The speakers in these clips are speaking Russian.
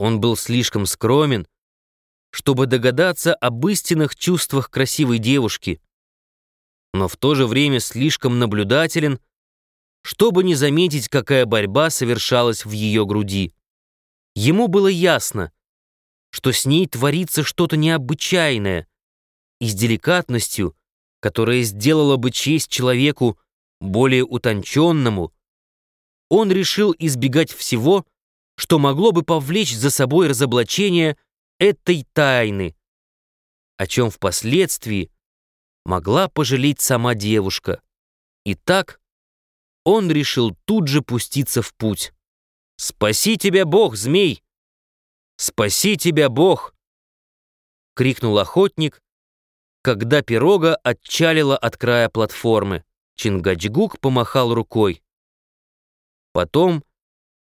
Он был слишком скромен, чтобы догадаться об истинных чувствах красивой девушки, но в то же время слишком наблюдателен, чтобы не заметить, какая борьба совершалась в ее груди. Ему было ясно, что с ней творится что-то необычайное, и с деликатностью, которая сделала бы честь человеку более утонченному, он решил избегать всего, что могло бы повлечь за собой разоблачение этой тайны, о чем впоследствии могла пожалеть сама девушка. И так он решил тут же пуститься в путь. «Спаси тебя Бог, змей! Спаси тебя Бог!» — крикнул охотник, когда пирога отчалила от края платформы. Чингачгук помахал рукой. Потом,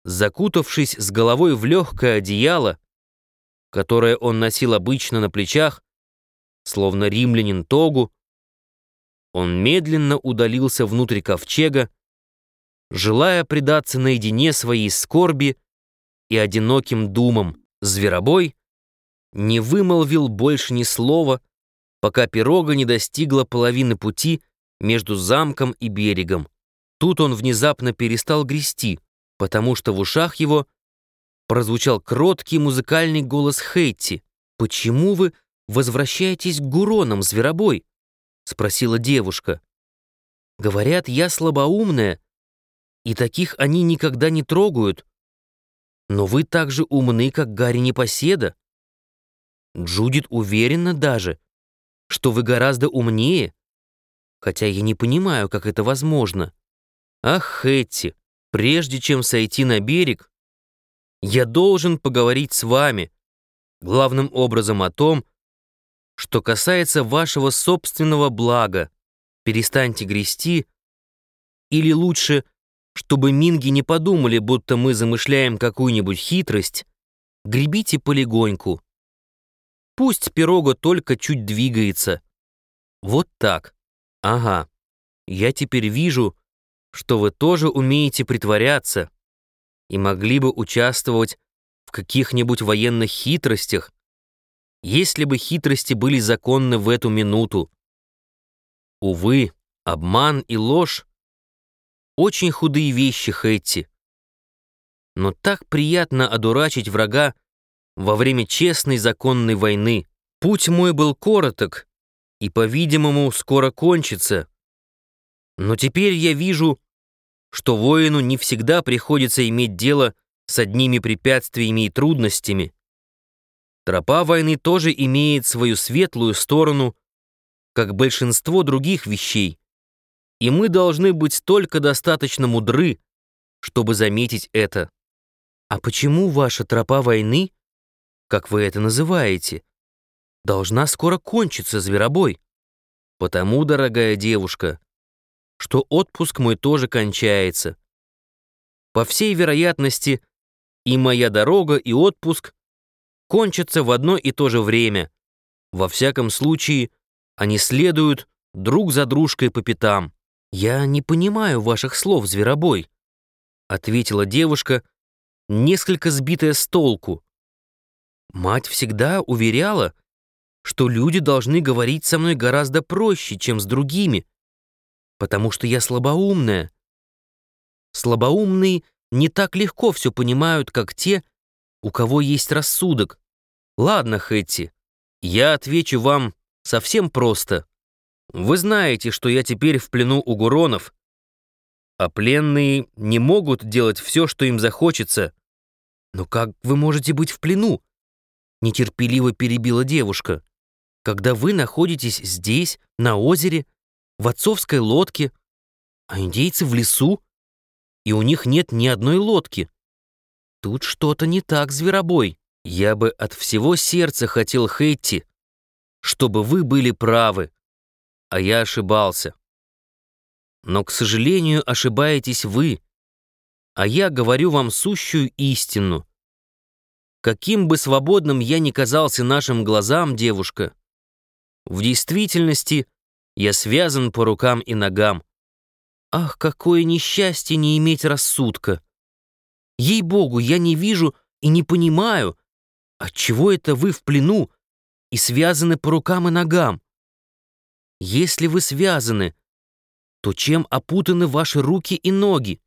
закутавшись с головой в легкое одеяло, которое он носил обычно на плечах, словно римлянин тогу, он медленно удалился внутрь ковчега, желая предаться наедине своей скорби и одиноким думам. Зверобой не вымолвил больше ни слова, пока пирога не достигла половины пути между замком и берегом. Тут он внезапно перестал грести, потому что в ушах его прозвучал кроткий музыкальный голос Хейти. «Почему вы возвращаетесь к Гуронам, зверобой?» — спросила девушка. «Говорят, я слабоумная, и таких они никогда не трогают. Но вы так же умны, как Гарри Непоседа. Джудит уверена даже, что вы гораздо умнее, хотя я не понимаю, как это возможно. Ах, Хэтти, прежде чем сойти на берег, я должен поговорить с вами, главным образом о том, что касается вашего собственного блага. Перестаньте грести, или лучше, чтобы минги не подумали, будто мы замышляем какую-нибудь хитрость, гребите полегоньку. Пусть пирога только чуть двигается. Вот так. Ага. Я теперь вижу, что вы тоже умеете притворяться и могли бы участвовать в каких-нибудь военных хитростях, если бы хитрости были законны в эту минуту. Увы, обман и ложь — очень худые вещи, Хэтти. Но так приятно одурачить врага во время честной законной войны. Путь мой был короток и, по-видимому, скоро кончится. Но теперь я вижу, что воину не всегда приходится иметь дело с одними препятствиями и трудностями. Тропа войны тоже имеет свою светлую сторону, как большинство других вещей, и мы должны быть только достаточно мудры, чтобы заметить это. А почему ваша тропа войны, как вы это называете, должна скоро кончиться, зверобой? Потому, дорогая девушка, что отпуск мой тоже кончается. По всей вероятности, и моя дорога, и отпуск кончатся в одно и то же время. Во всяком случае, они следуют друг за дружкой по пятам. «Я не понимаю ваших слов, зверобой», — ответила девушка, несколько сбитая с толку. «Мать всегда уверяла, что люди должны говорить со мной гораздо проще, чем с другими, потому что я слабоумная. Слабоумные не так легко все понимают, как те, у кого есть рассудок. Ладно, Хэтти, я отвечу вам совсем просто. Вы знаете, что я теперь в плену у Гуронов, а пленные не могут делать все, что им захочется. Но как вы можете быть в плену? Нетерпеливо перебила девушка. Когда вы находитесь здесь, на озере, в отцовской лодке, а индейцы в лесу, и у них нет ни одной лодки. Тут что-то не так, зверобой. Я бы от всего сердца хотел Хейти, чтобы вы были правы, а я ошибался. Но, к сожалению, ошибаетесь вы, а я говорю вам сущую истину. Каким бы свободным я ни казался нашим глазам, девушка, в действительности я связан по рукам и ногам. Ах, какое несчастье не иметь рассудка! Ей-богу, я не вижу, и не понимаю, отчего это вы в плену и связаны по рукам и ногам. Если вы связаны, то чем опутаны ваши руки и ноги?